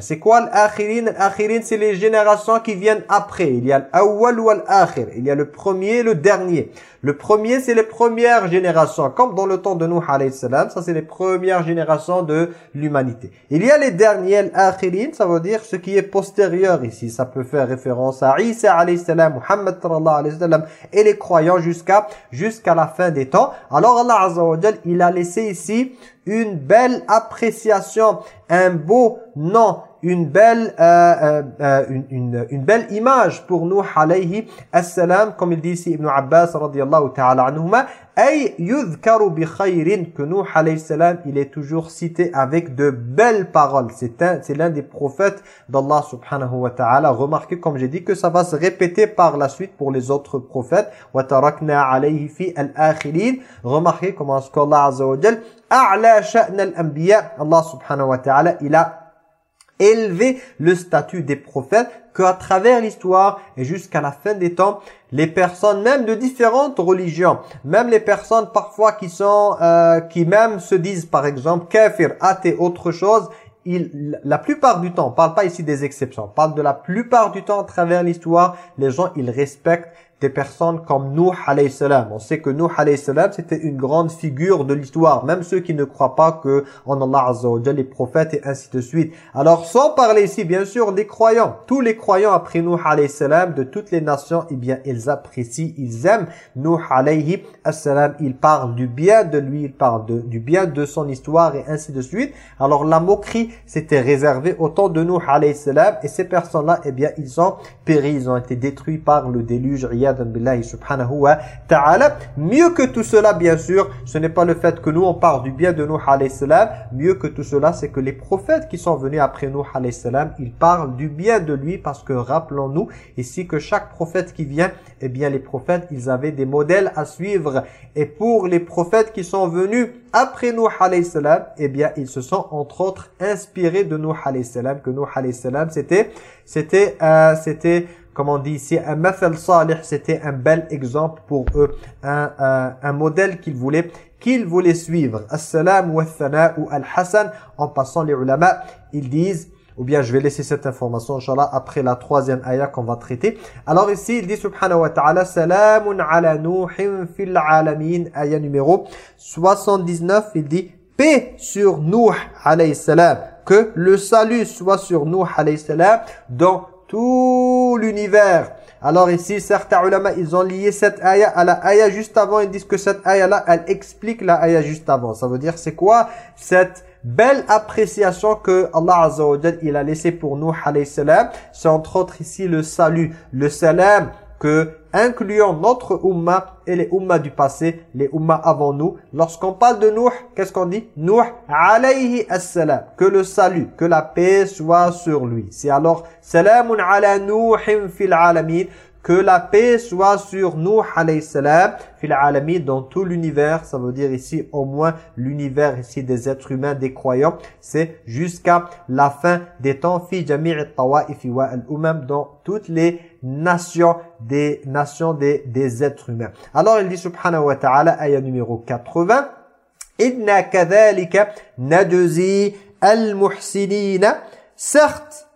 C'est quoi l'akhirine? L'akhirine c'est les générations qui viennent après. Il y a l'awwal ou l'akhir. Il y a le premier et le dernier. Le premier c'est les premières générations. Comme dans le temps de Nuh alayhi salam, ça c'est les premières générations de l'humanité. Il y a les derniers, l'akhirine, ça veut dire ce qui est postérieur ici. Ça peut faire référence à Isa alayhi salam, Muhammad alayhi salam et les croyants jusqu'à jusqu'à la fin des temps. Alors Allah azza il a laissé ici une belle appréciation, un beau nom, une belle, euh, euh, euh, une, une, une, belle image pour nous, alayhi assalam, comme il dit ici Ibn Abbas radiallahu ta'ala anhuma, ay yudhkaru bi khayrin, que nous, alayhi salam, il est toujours cité avec de belles paroles. C'est l'un des prophètes d'Allah subhanahu wa ta'ala. Remarquez, comme j'ai dit, que ça va se répéter par la suite pour les autres prophètes. Wa tarakna alayhi fi al-akhirin. Remarquez comment ce qu'Allah azza wa jal, a'la sha'na al-anbiya, Allah subhanahu wa ta'ala, il a élever le statut des prophètes qu'à travers l'histoire et jusqu'à la fin des temps, les personnes même de différentes religions, même les personnes parfois qui sont, euh, qui même se disent par exemple kafir, athée, autre chose, la plupart du temps, on parle pas ici des exceptions, on parle de la plupart du temps à travers l'histoire, les gens, ils respectent des personnes comme Nuh alayhi salam. On sait que Nuh alayhi salam, c'était une grande figure de l'histoire. Même ceux qui ne croient pas que en Allah Azza wa les prophètes et ainsi de suite. Alors, sans parler ici, bien sûr, des croyants. Tous les croyants après Nuh alayhi salam, de toutes les nations, eh bien, ils apprécient, ils aiment Nuh alayhi salam. Ils parlent du bien de lui, ils parlent du bien de son histoire et ainsi de suite. Alors, la moquerie, c'était réservé au temps de Nuh alayhi salam. Et ces personnes-là, eh bien, ils ont péri, ils ont été détruits par le déluge subhanahu wa ta'ala. Mieux que tout cela, bien sûr, ce n'est pas le fait que nous, on parle du bien de Nuh alayhi salam. Mieux que tout cela, c'est que les prophètes qui sont venus après Nuh alayhi salam, ils parlent du bien de lui parce que rappelons-nous ici que chaque prophète qui vient, eh bien les prophètes, ils avaient des modèles à suivre. Et pour les prophètes qui sont venus après Nuh alayhi salam, eh bien ils se sont entre autres inspirés de Nuh alayhi salam, que Nuh alayhi salam c'était c'était euh, c'était comme on dit ici, un mafal salih, c'était un bel exemple pour eux, un, un, un modèle qu'ils voulaient qu'ils voulaient suivre. As-salam wa ou al-hasan, en passant les ulama, ils disent, ou bien je vais laisser cette information, inshallah, après la troisième ayah qu'on va traiter. Alors ici, il dit, subhanahu wa ta'ala, salamun ala nuhin fil alamin, ayah numéro 79, il dit, paix sur Nuh alayhi salam, que le salut soit sur Nuh alayhi salam, dans tout l'univers. Alors ici, certains ulama, ils ont lié cette ayah à la ayah juste avant. Ils disent que cette ayah-là, elle explique la ayah juste avant. Ça veut dire, c'est quoi? Cette belle appréciation que Allah Azza wa il a laissé pour nous, salam. C'est entre autres ici le salut, le salam que incluant notre umma et les ummas du passé, les ummas avant nous. Lorsqu'on parle de Nuh, qu'est-ce qu'on dit? Nuh alayhi assalam. Que le salut, que la paix soit sur lui. C'est alors salamun ala Nuhin fil alamin que la paix soit sur Nuh alayhi salam, fil alami dans tout l'univers, ça veut dire ici au moins l'univers ici des êtres humains, des croyants, c'est jusqu'à la fin des temps, fi jami' al-tawa'ifi wa al-umam, dans toutes les nations des nations des, des êtres humains. Alors il dit subhanahu wa ta'ala, ayah numéro 80, Inna kadhalika najzi al-muhsinina, certes,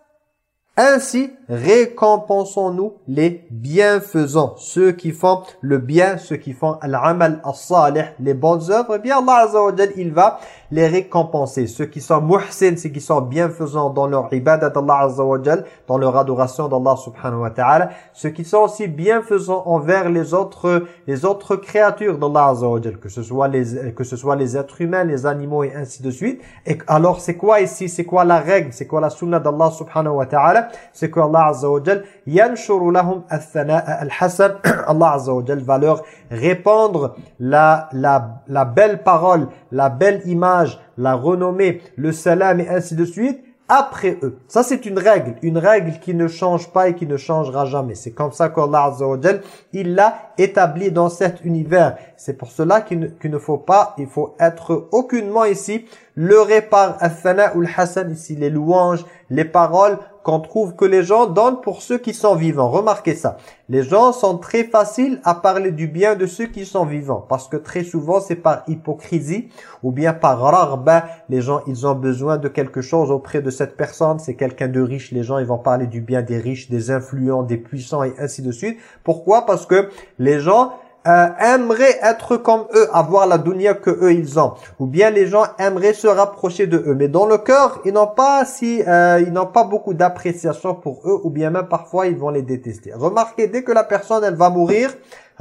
ainsi, récompensons-nous les bienfaisants, ceux qui font le bien, ceux qui font al-amal as-salih, les bonnes œuvres. Eh bien, Allah Azza wa il va les récompenser. Ceux qui sont muhsin, ceux qui sont bienfaisants dans leur ibadat d'Allah Azza wa dans leur adoration d'Allah subhanahu wa ta'ala. Ceux qui sont aussi bienfaisants envers les autres, les autres créatures d'Allah Azza wa que ce soit les, que ce soit les êtres humains, les animaux et ainsi de suite. Et alors, c'est quoi ici? C'est quoi la règle? C'est quoi la sunna d'Allah subhanahu wa ta'ala? c'est que Allah Azza wa Jal lahum al-hasan Allah Azza wa Jal va leur répandre la, la, la belle parole, la belle image, la renommée, le salam et ainsi de suite après eux. Ça, c'est une règle. Une règle qui ne change pas et qui ne changera jamais. C'est comme ça qu'Allah Azza wa il l'a établi dans cet univers. C'est pour cela qu'il ne, ne, faut pas, il faut être aucunement ici leurré par al-thana ou al-hasan, ici les louanges, les paroles qu'on trouve que les gens donnent pour ceux qui sont vivants. Remarquez ça. Les gens sont très faciles à parler du bien de ceux qui sont vivants. Parce que très souvent, c'est par hypocrisie ou bien par rarba. Les gens, ils ont besoin de quelque chose auprès de cette personne. C'est quelqu'un de riche. Les gens, ils vont parler du bien des riches, des influents, des puissants et ainsi de suite. Pourquoi? Parce que les gens euh, aimeraient être comme eux, avoir la dunya que eux ils ont. Ou bien les gens aimeraient se rapprocher de eux. Mais dans le cœur, ils n'ont pas si, euh, ils n'ont pas beaucoup d'appréciation pour eux. Ou bien même parfois, ils vont les détester. Remarquez, dès que la personne, elle va mourir,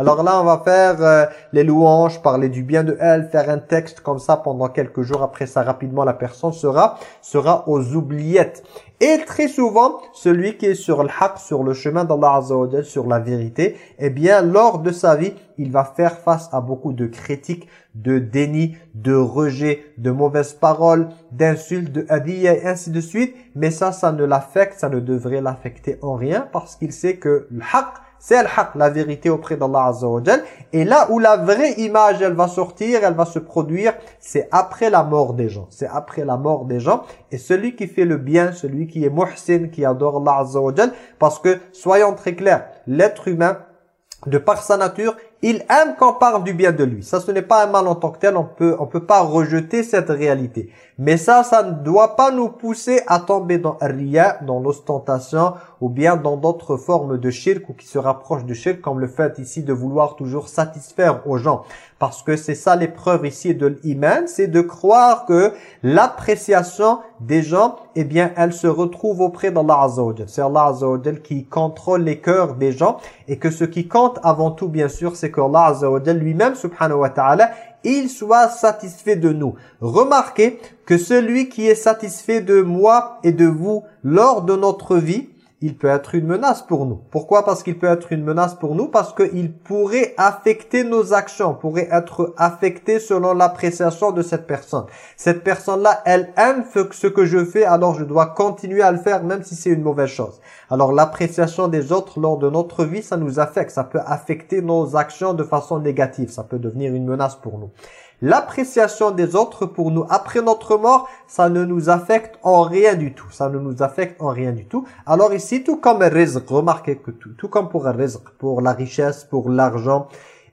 alors là, on va faire euh, les louanges, parler du bien de elle, faire un texte comme ça pendant quelques jours. Après ça, rapidement, la personne sera sera aux oubliettes. Et très souvent, celui qui est sur le haq, sur le chemin d'Allah Azza sur la vérité, eh bien, lors de sa vie, il va faire face à beaucoup de critiques, de déni, de rejet, de mauvaises paroles, d'insultes, de hadiyah et ainsi de suite. Mais ça, ça ne l'affecte, ça ne devrait l'affecter en rien parce qu'il sait que le haq, c'est le haq, la vérité auprès d'Allah Azza Et là où la vraie image, elle va sortir, elle va se produire, c'est après la mort des gens. C'est après la mort des gens. Et celui qui fait le bien, celui qui est muhsin, qui adore Allah parce que, soyons très clairs, l'être humain, de par sa nature, il aime qu'on parle du bien de lui. Ça, ce n'est pas un mal en tant que tel. On peut, on peut pas rejeter cette réalité. Mais ça, ça ne doit pas nous pousser à tomber dans ria, dans l'ostentation, ou bien dans d'autres formes de shirk ou qui se rapprochent du shirk, comme le fait ici de vouloir toujours satisfaire aux gens. Parce que c'est ça l'épreuve ici de l'iman, c'est de croire que l'appréciation des gens, eh bien, elle se retrouve auprès d'Allah Azza C'est Allah qui contrôle les cœurs des gens et que ce qui compte avant tout, bien sûr, c'est que Allah Azza lui-même, subhanahu wa ta'ala, il soit satisfait de nous. Remarquez que celui qui est satisfait de moi et de vous lors de notre vie, il peut être une menace pour nous. Pourquoi? Parce qu'il peut être une menace pour nous, parce qu'il pourrait affecter nos actions, pourrait être affecté selon l'appréciation de cette personne. Cette personne-là, elle aime ce que je fais, alors je dois continuer à le faire, même si c'est une mauvaise chose. Alors l'appréciation des autres lors de notre vie, ça nous affecte, ça peut affecter nos actions de façon négative, ça peut devenir une menace pour nous. L'appréciation des autres pour nous après notre mort, ça ne nous affecte en rien du tout. Ça ne nous affecte en rien du tout. Alors ici, tout comme rizq, remarquez que tout, tout comme pour rizq, pour la richesse, pour l'argent,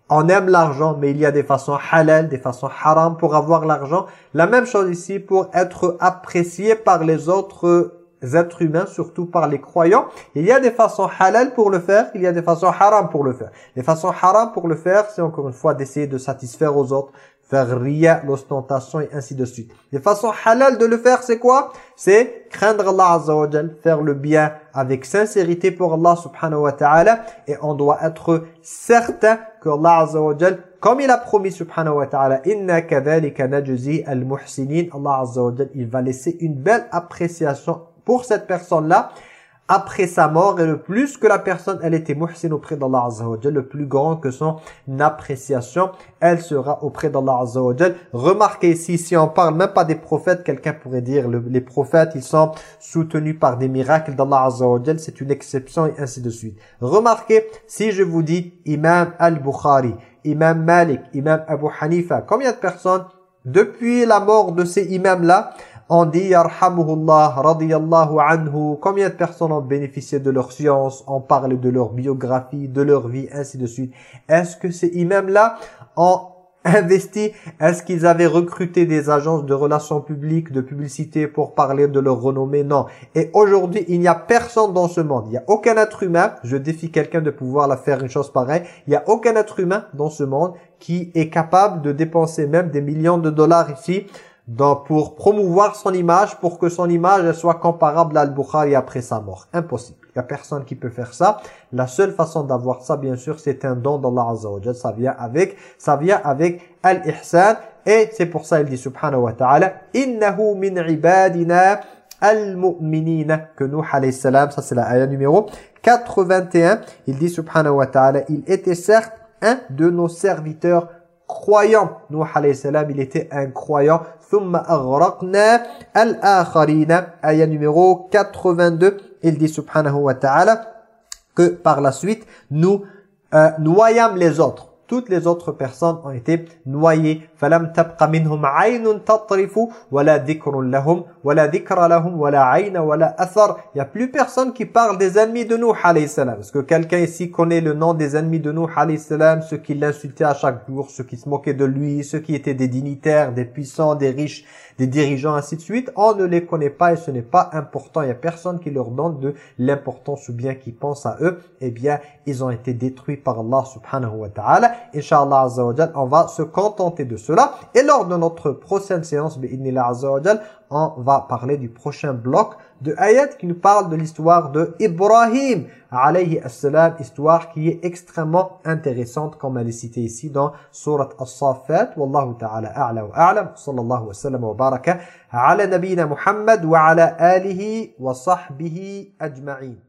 on aime l'argent, mais il y a des façons halal, des façons haram pour avoir l'argent. La même chose ici pour être apprécié par les autres êtres humains, surtout par les croyants. Il y a des façons halal pour le faire, il y a des façons haram pour le faire. Les façons haram pour le faire, c'est encore une fois d'essayer de satisfaire aux autres, faire ria, l'ostentation et ainsi de suite. Les façons halal de le faire, c'est quoi? C'est craindre Allah Azza wa faire le bien avec sincérité pour Allah subhanahu wa ta'ala et on doit être certain que Allah Azza wa comme il a promis subhanahu wa ta'ala inna kadhalika najzi al-muhsinin Allah Azza wa il va laisser une belle appréciation pour cette personne-là après sa mort et le plus que la personne elle était muhsin auprès d'Allah Azza le plus grand que son appréciation elle sera auprès d'Allah Azza wa remarquez ici si on parle même pas des prophètes quelqu'un pourrait dire les prophètes ils sont soutenus par des miracles d'Allah Azza wa c'est une exception et ainsi de suite. Remarquez si je vous dis Imam Al-Bukhari Imam Malik Imam Abu Hanifa combien de personnes depuis la mort de ces imams là on dit Yarhamuhullah, radiyallahu anhu. Combien de personnes ont bénéficié de leur science On parle de leur biographie, de leur vie, ainsi de suite? Est-ce que ces imams-là ont investi? Est-ce qu'ils avaient recruté des agences de relations publiques, de publicité pour parler de leur renommée? Non. Et aujourd'hui, il n'y a personne dans ce monde. Il n'y a aucun être humain, je défie quelqu'un de pouvoir faire une chose pareille, il n'y a aucun être humain dans ce monde qui est capable de dépenser même des millions de dollars ici pour promouvoir son image, pour que son image soit comparable à Al-Bukhari après sa mort. Impossible. Il n'y a personne qui peut faire ça. La seule façon d'avoir ça, bien sûr, c'est un don d'Allah Azza wa Ça vient avec, ça vient avec Al-Ihsan. Et c'est pour ça il dit subhanahu wa ta'ala, « Innahu min ibadina al-mu'minina » que nous, alayhi salam, ça c'est la ayah numéro 81. Il dit subhanahu wa ta'ala, « Il était certes un de nos serviteurs croyant. Nuh alayhi il était un croyant. Thumma aghraqna al-akharina. Ayat numéro 82. Il dit subhanahu wa ta'ala que par la suite, nous euh, noyâmes les autres. Toutes les autres personnes ont été noyées فَلَمْ تَبْقَ مِنْهُمْ عَيْنٌ تَطْرِفُ وَلَا ذِكْرٌ لَهُمْ وَلَا ذِكْرَ لَهُمْ وَلَا عَيْنَ وَلَا أَثَرْ Il n'y a plus personne qui parle des ennemis de nous, alayhi salam. Est-ce que quelqu'un ici connaît le nom des ennemis de nous, alayhi salam Ceux qui l'insultaient à chaque jour, ceux qui se moquaient de lui, ceux qui étaient des dignitaires, des puissants, des riches, des dirigeants, ainsi de suite. On ne les connaît pas et ce n'est pas important. Il n'y a personne qui leur donne de l'importance ou bien qui pense à eux. Eh bien, ils ont été détruits par Allah subhanahu wa ta'ala. Inch'Allah azza wa on va se contenter de Et lors de notre prochaine séance, on va parler du prochain bloc de ayat qui nous parle de l'histoire de Ibrahim alayhi assalam, histoire qui est extrêmement intéressante comme elle est citée ici dans surat As-Saffat. Wallahu ta'ala a'la wa a'lam. Sallallahu wa sallam wa baraka ala nabina Muhammad wa ala alihi wa sahbihi ajma'in.